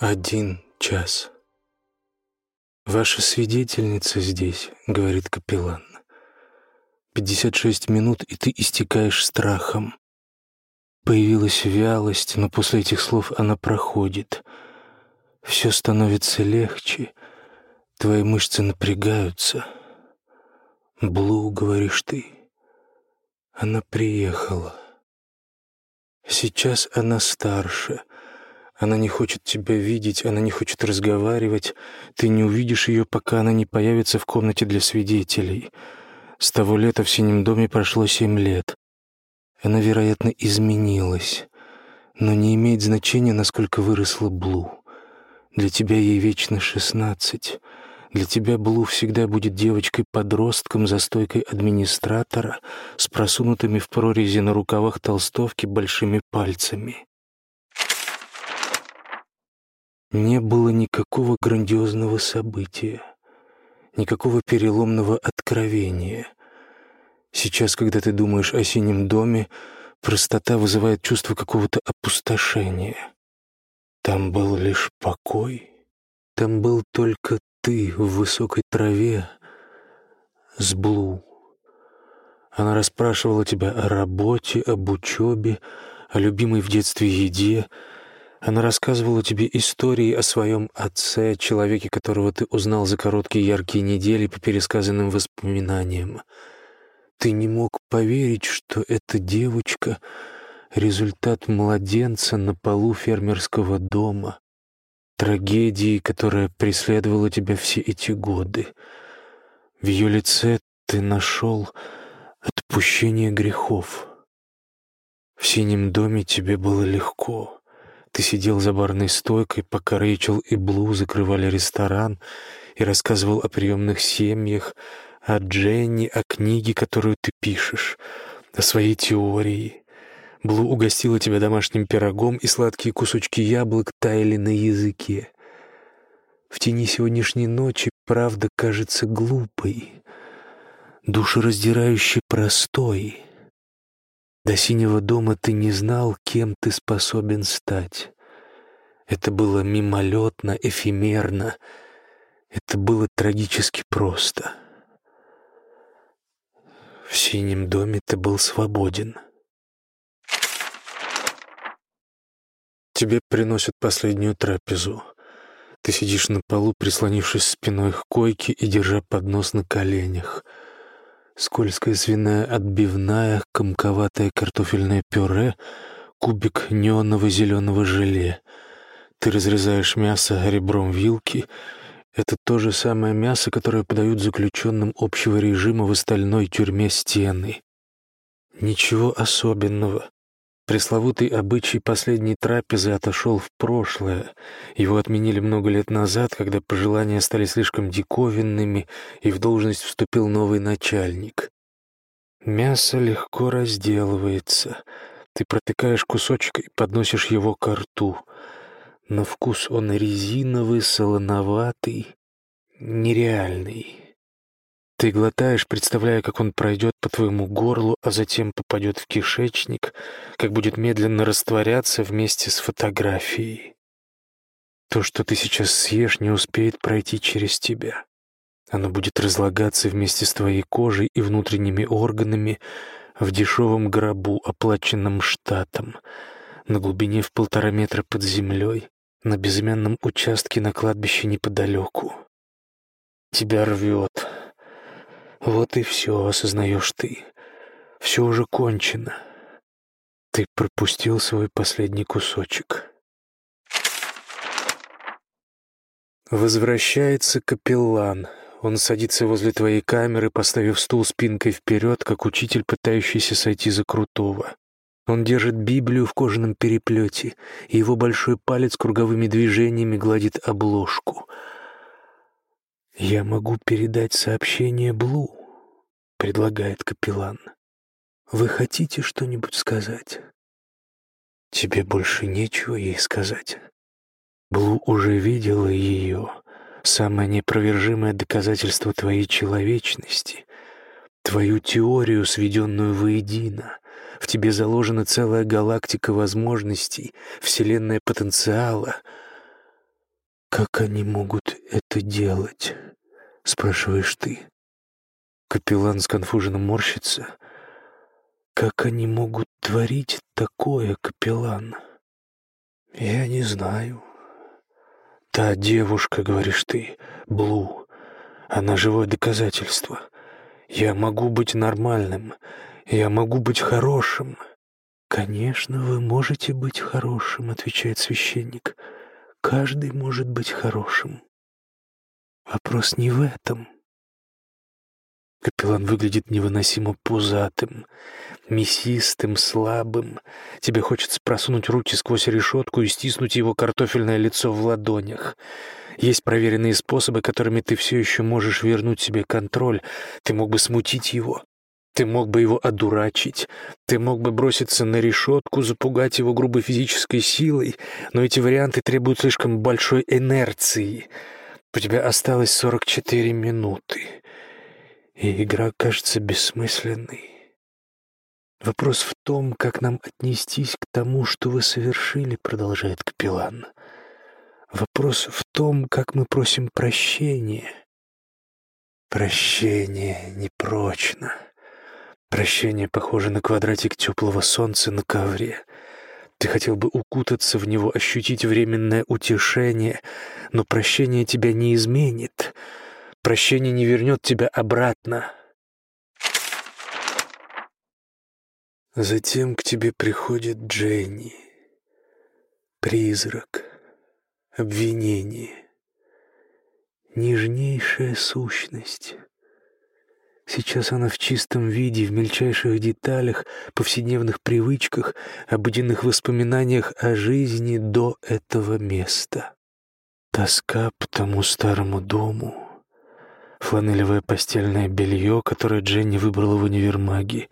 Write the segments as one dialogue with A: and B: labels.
A: Один час. «Ваша свидетельница здесь», — говорит капеллан. «Пятьдесят шесть минут, и ты истекаешь страхом». Появилась вялость, но после этих слов она проходит. Все становится легче, твои мышцы напрягаются. «Блу», — говоришь ты. Она приехала. Сейчас она старше. Она не хочет тебя видеть, она не хочет разговаривать. Ты не увидишь ее, пока она не появится в комнате для свидетелей. С того лета в синем доме прошло семь лет. Она, вероятно, изменилась. Но не имеет значения, насколько выросла Блу. Для тебя ей вечно шестнадцать. Для тебя Блу всегда будет девочкой-подростком за стойкой администратора с просунутыми в прорези на рукавах толстовки большими пальцами. Не было никакого грандиозного события, никакого переломного откровения. Сейчас, когда ты думаешь о синем доме, простота вызывает чувство какого-то опустошения. Там был лишь покой, там был только ты в высокой траве с Блу. Она расспрашивала тебя о работе, об учебе, о любимой в детстве еде. Она рассказывала тебе истории о своем отце, человеке, которого ты узнал за короткие яркие недели по пересказанным воспоминаниям. Ты не мог поверить, что эта девочка — результат младенца на полу фермерского дома, трагедии, которая преследовала тебя все эти годы. В ее лице ты нашел отпущение грехов. В синем доме тебе было легко. Ты сидел за барной стойкой, пока Рэйчел и Блу закрывали ресторан и рассказывал о приемных семьях, о Дженни, о книге, которую ты пишешь, о своей теории, Блу угостила тебя домашним пирогом, и сладкие кусочки яблок таяли на языке. В тени сегодняшней ночи правда кажется глупой, душераздирающе простой. До синего дома ты не знал, кем ты способен стать. Это было мимолетно, эфемерно. Это было трагически просто. В синем доме ты был свободен. Тебе приносят последнюю трапезу. Ты сидишь на полу, прислонившись спиной к койке и держа поднос на коленях. Скользкая свиная отбивная, комковатое картофельное пюре, кубик неонового зеленого желе. Ты разрезаешь мясо ребром вилки. Это то же самое мясо, которое подают заключенным общего режима в остальной тюрьме стены. Ничего особенного. Пресловутый обычай последней трапезы отошел в прошлое. Его отменили много лет назад, когда пожелания стали слишком диковинными, и в должность вступил новый начальник. Мясо легко разделывается. Ты протыкаешь кусочек и подносишь его к рту. На вкус он резиновый, солоноватый, нереальный. Ты глотаешь, представляя, как он пройдет по твоему горлу, а затем попадет в кишечник, как будет медленно растворяться вместе с фотографией. То, что ты сейчас съешь, не успеет пройти через тебя. Оно будет разлагаться вместе с твоей кожей и внутренними органами в дешевом гробу, оплаченном штатом, на глубине в полтора метра под землей, на безымянном участке на кладбище неподалеку. Тебя рвет, вот и все осознаешь ты. Все уже кончено. Ты пропустил свой последний кусочек. Возвращается капеллан. Он садится возле твоей камеры, поставив стул спинкой вперед, как учитель, пытающийся сойти за крутого. Он держит Библию в кожаном переплете, и его большой палец круговыми движениями гладит обложку — «Я могу передать сообщение Блу», — предлагает капеллан. «Вы хотите что-нибудь сказать?» «Тебе больше нечего ей сказать». Блу уже видела ее, самое непровержимое доказательство твоей человечности, твою теорию, сведенную воедино. В тебе заложена целая галактика возможностей, вселенная потенциала — «Как они могут это делать?» — спрашиваешь ты. Капеллан сконфуженно морщится. «Как они могут творить такое, капеллан?» «Я не знаю». «Та девушка, — говоришь ты, — Блу, она живое доказательство. Я могу быть нормальным, я могу быть хорошим». «Конечно, вы можете быть хорошим», — отвечает священник. «Каждый может быть хорошим. Вопрос не в этом». Капеллан выглядит невыносимо пузатым, мясистым, слабым. Тебе хочется просунуть руки сквозь решетку и стиснуть его картофельное лицо в ладонях. Есть проверенные способы, которыми ты все еще можешь вернуть себе контроль. Ты мог бы смутить его. Ты мог бы его одурачить. Ты мог бы броситься на решетку, запугать его грубой физической силой. Но эти варианты требуют слишком большой инерции. У тебя осталось 44 минуты и игра кажется бессмысленной. Вопрос в том, как нам отнестись к тому, что вы совершили, продолжает капеллан. Вопрос в том, как мы просим прощения. Прощение непрочно. Прощение похоже на квадратик теплого солнца на ковре. Ты хотел бы укутаться в него, ощутить временное утешение, но прощение тебя не изменит — Прощение не вернет тебя обратно. Затем к тебе приходит Дженни. Призрак, обвинение, нежнейшая сущность. Сейчас она в чистом виде, в мельчайших деталях, повседневных привычках, обыденных воспоминаниях о жизни до этого места. Тоска по тому старому дому — фланелевое постельное белье, которое Дженни выбрала в универмаге,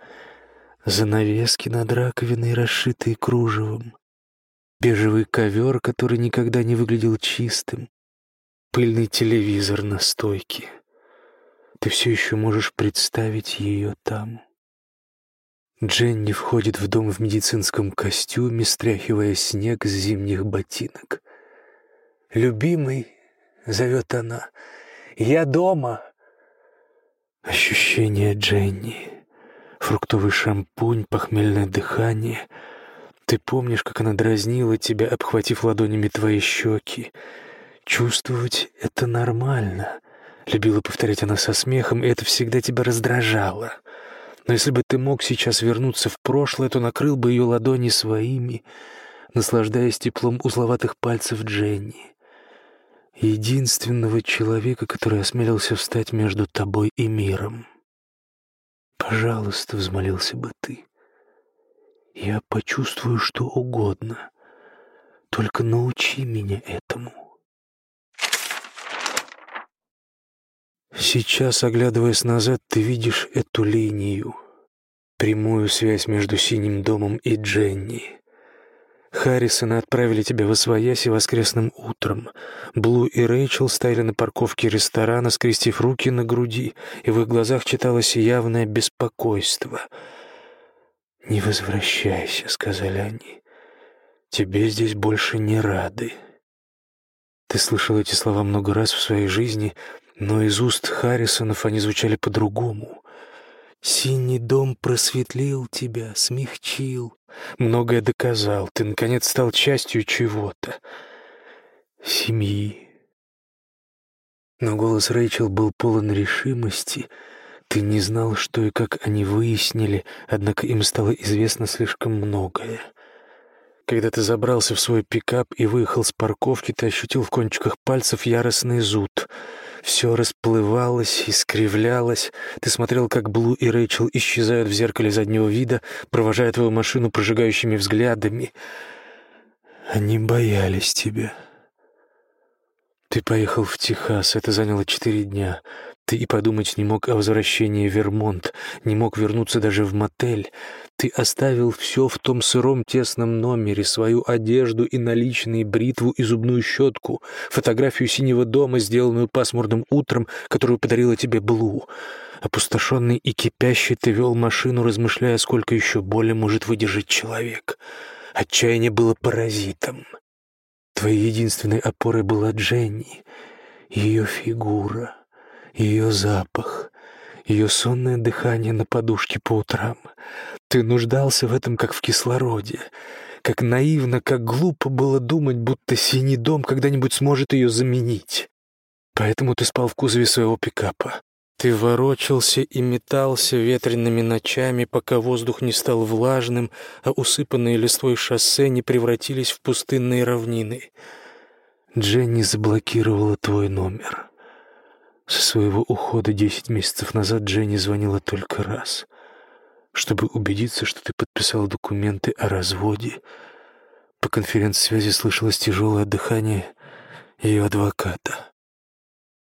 A: занавески над раковиной, расшитые кружевом, бежевый ковер, который никогда не выглядел чистым, пыльный телевизор на стойке. Ты все еще можешь представить ее там. Дженни входит в дом в медицинском костюме, стряхивая снег с зимних ботинок. «Любимый», — зовет она, — я дома. Ощущение Дженни. Фруктовый шампунь, похмельное дыхание. Ты помнишь, как она дразнила тебя, обхватив ладонями твои щеки. Чувствовать — это нормально. Любила повторять она со смехом, и это всегда тебя раздражало. Но если бы ты мог сейчас вернуться в прошлое, то накрыл бы ее ладони своими, наслаждаясь теплом узловатых пальцев Дженни единственного человека, который осмелился встать между тобой и миром. Пожалуйста, взмолился бы ты. Я почувствую что угодно. Только научи меня этому. Сейчас, оглядываясь назад, ты видишь эту линию, прямую связь между синим домом и Дженни. Харрисона отправили тебя в Освояси воскресным утром. Блу и Рэйчел стояли на парковке ресторана, скрестив руки на груди, и в их глазах читалось явное беспокойство. «Не возвращайся», — сказали они. «Тебе здесь больше не рады». Ты слышал эти слова много раз в своей жизни, но из уст Харрисонов они звучали по-другому. «Синий дом просветлил тебя, смягчил, Многое доказал. Ты, наконец, стал частью чего-то. Семьи. Но голос Рэйчел был полон решимости. Ты не знал, что и как они выяснили, однако им стало известно слишком многое. Когда ты забрался в свой пикап и выехал с парковки, ты ощутил в кончиках пальцев яростный зуд — все расплывалось, искривлялось. Ты смотрел, как Блу и Рэйчел исчезают в зеркале заднего вида, провожая твою машину прожигающими взглядами. Они боялись тебя. Ты поехал в Техас, это заняло четыре дня. Ты и подумать не мог о возвращении в Вермонт, не мог вернуться даже в мотель. Ты оставил все в том сыром тесном номере, свою одежду и наличные, бритву и зубную щетку, фотографию синего дома, сделанную пасмурным утром, которую подарила тебе Блу. Опустошенный и кипящий ты вел машину, размышляя, сколько еще боли может выдержать человек. Отчаяние было паразитом. Твоей единственной опорой была Дженни, ее фигура, ее запах, ее сонное дыхание на подушке по утрам. Ты нуждался в этом, как в кислороде. Как наивно, как глупо было думать, будто синий дом когда-нибудь сможет ее заменить. Поэтому ты спал в кузове своего пикапа. Ты ворочался и метался ветреными ночами, пока воздух не стал влажным, а усыпанные листвой шоссе не превратились в пустынные равнины. Дженни заблокировала твой номер. Со своего ухода десять месяцев назад Дженни звонила только раз, чтобы убедиться, что ты подписал документы о разводе. По конференц-связи слышалось тяжелое дыхание ее адвоката.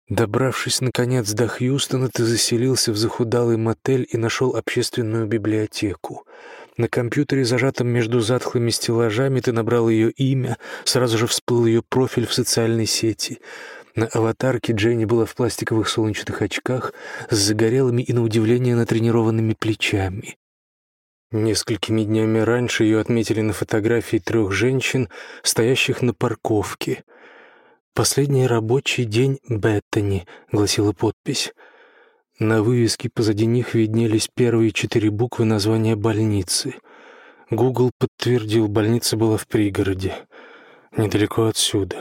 A: Добравшись, наконец, до Хьюстона, ты заселился в захудалый мотель и нашел общественную библиотеку. На компьютере, зажатом между затхлыми стеллажами, ты набрал ее имя, сразу же всплыл ее профиль в социальной сети. На аватарке Дженни была в пластиковых солнечных очках с загорелыми и, на удивление, натренированными плечами. Несколькими днями раньше ее отметили на фотографии трех женщин, стоящих на парковке — «Последний рабочий день Беттани», — гласила подпись. На вывеске позади них виднелись первые четыре буквы названия больницы. Гугл подтвердил, больница была в пригороде, недалеко отсюда.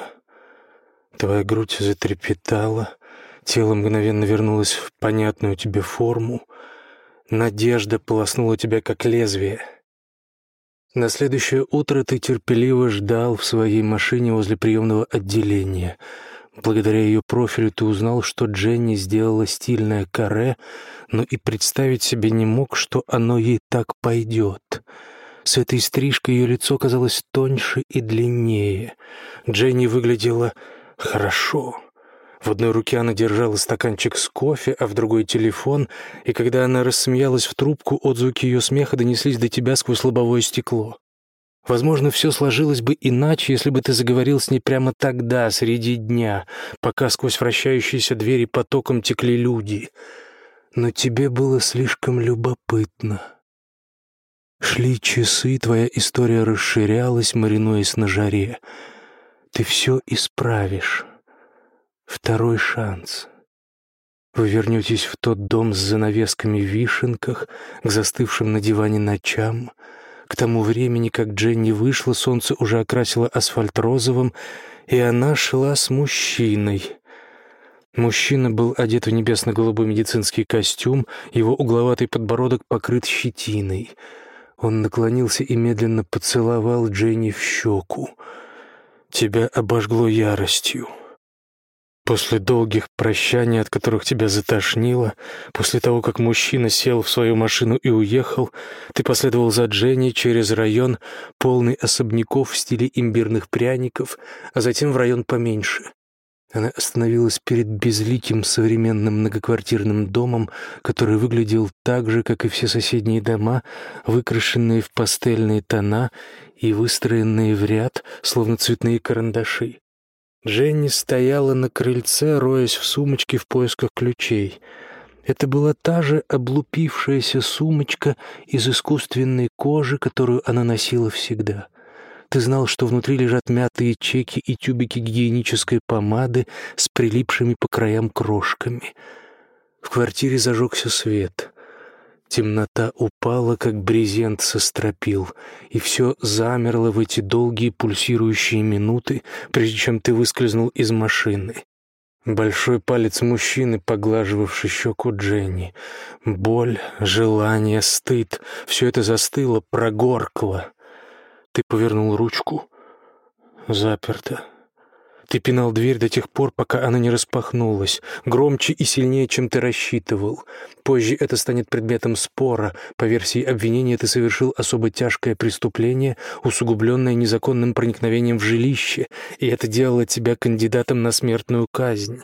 A: Твоя грудь затрепетала, тело мгновенно вернулось в понятную тебе форму. Надежда полоснула тебя, как лезвие — на следующее утро ты терпеливо ждал в своей машине возле приемного отделения. Благодаря ее профилю ты узнал, что Дженни сделала стильное каре, но и представить себе не мог, что оно ей так пойдет. С этой стрижкой ее лицо казалось тоньше и длиннее. Дженни выглядела хорошо. В одной руке она держала стаканчик с кофе, а в другой — телефон, и когда она рассмеялась в трубку, отзвуки ее смеха донеслись до тебя сквозь лобовое стекло. Возможно, все сложилось бы иначе, если бы ты заговорил с ней прямо тогда, среди дня, пока сквозь вращающиеся двери потоком текли люди. Но тебе было слишком любопытно. Шли часы, твоя история расширялась, маринуясь на жаре. Ты все исправишь. Второй шанс. Вы вернетесь в тот дом с занавесками в вишенках, к застывшим на диване ночам. К тому времени, как Дженни вышла, солнце уже окрасило асфальт розовым, и она шла с мужчиной. Мужчина был одет в небесно-голубой медицинский костюм, его угловатый подбородок покрыт щетиной. Он наклонился и медленно поцеловал Дженни в щеку. «Тебя обожгло яростью». После долгих прощаний, от которых тебя затошнило, после того, как мужчина сел в свою машину и уехал, ты последовал за Дженни через район, полный особняков в стиле имбирных пряников, а затем в район поменьше. Она остановилась перед безликим современным многоквартирным домом, который выглядел так же, как и все соседние дома, выкрашенные в пастельные тона и выстроенные в ряд, словно цветные карандаши. Женни стояла на крыльце, роясь в сумочке в поисках ключей. Это была та же облупившаяся сумочка из искусственной кожи, которую она носила всегда. Ты знал, что внутри лежат мятые чеки и тюбики гигиенической помады с прилипшими по краям крошками. В квартире зажегся свет. Темнота упала, как брезент со стропил, и все замерло в эти долгие пульсирующие минуты, прежде чем ты выскользнул из машины. Большой палец мужчины, поглаживавший щеку Дженни. Боль, желание, стыд — все это застыло, прогоркло. Ты повернул ручку. Заперто. Ты пинал дверь до тех пор, пока она не распахнулась, громче и сильнее, чем ты рассчитывал. Позже это станет предметом спора. По версии обвинения ты совершил особо тяжкое преступление, усугубленное незаконным проникновением в жилище, и это делало тебя кандидатом на смертную казнь.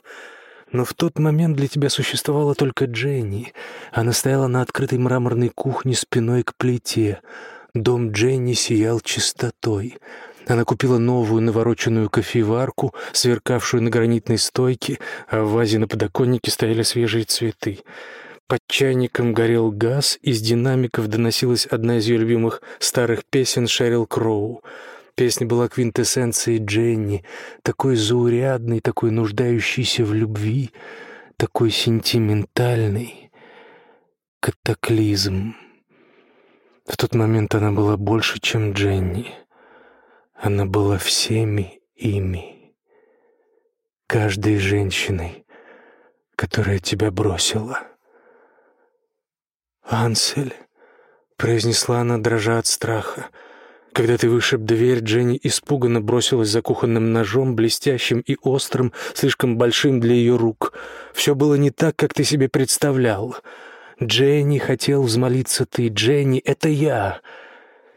A: Но в тот момент для тебя существовала только Дженни. Она стояла на открытой мраморной кухне спиной к плите. Дом Дженни сиял чистотой. Она купила новую навороченную кофеварку, сверкавшую на гранитной стойке, а в вазе на подоконнике стояли свежие цветы. Под чайником горел газ, из динамиков доносилась одна из ее любимых старых песен Шерил Кроу. Песня была квинтэссенцией Дженни, такой заурядной, такой нуждающейся в любви, такой сентиментальной. Катаклизм. В тот момент она была больше, чем Дженни. Она была всеми ими. Каждой женщиной, которая тебя бросила. «Ансель», — произнесла она, дрожа от страха, — когда ты вышиб дверь, Дженни испуганно бросилась за кухонным ножом, блестящим и острым, слишком большим для ее рук. Все было не так, как ты себе представлял. Дженни хотел взмолиться ты. Дженни, это я.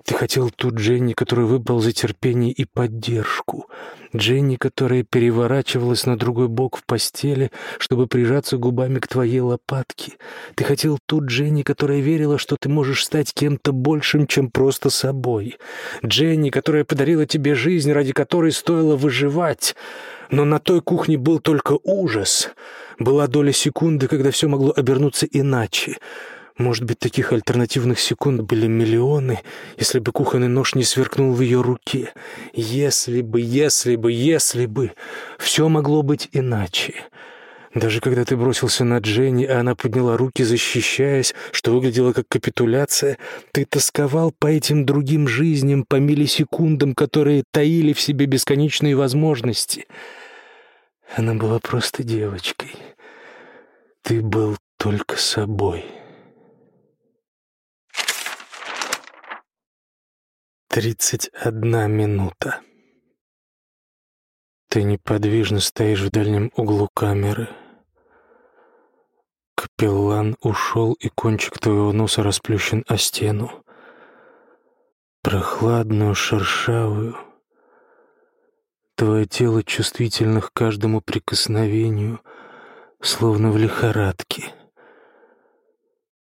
A: Ты хотел ту Дженни, которую выбрал за терпение и поддержку. Дженни, которая переворачивалась на другой бок в постели, чтобы прижаться губами к твоей лопатке. Ты хотел ту Дженни, которая верила, что ты можешь стать кем-то большим, чем просто собой. Дженни, которая подарила тебе жизнь, ради которой стоило выживать. Но на той кухне был только ужас. Была доля секунды, когда все могло обернуться иначе. Может быть, таких альтернативных секунд были миллионы, если бы кухонный нож не сверкнул в ее руке. Если бы, если бы, если бы... Все могло быть иначе. Даже когда ты бросился на Дженни, а она подняла руки, защищаясь, что выглядело как капитуляция, ты тосковал по этим другим жизням, по миллисекундам, которые таили в себе бесконечные возможности. Она была просто девочкой. Ты был только собой». Тридцать одна минута. Ты неподвижно стоишь в дальнем углу камеры. Капеллан ушел, и кончик твоего носа расплющен о стену. Прохладную, шершавую. Твое тело чувствительно к каждому прикосновению, словно в лихорадке.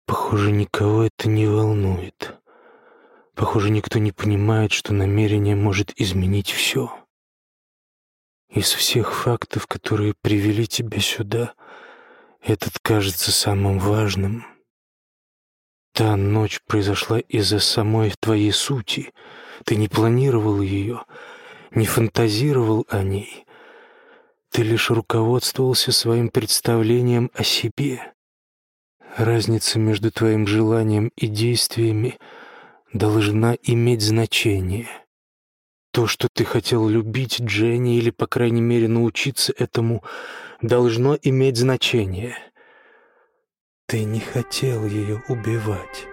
A: Похоже, никого это не волнует. Похоже, никто не понимает, что намерение может изменить все. Из всех фактов, которые привели тебя сюда, этот кажется самым важным. Та ночь произошла из-за самой твоей сути. Ты не планировал ее, не фантазировал о ней. Ты лишь руководствовался своим представлением о себе. Разница между твоим желанием и действиями — должна иметь значение. То, что ты хотел любить Дженни или, по крайней мере, научиться этому, должно иметь значение. Ты не хотел ее убивать.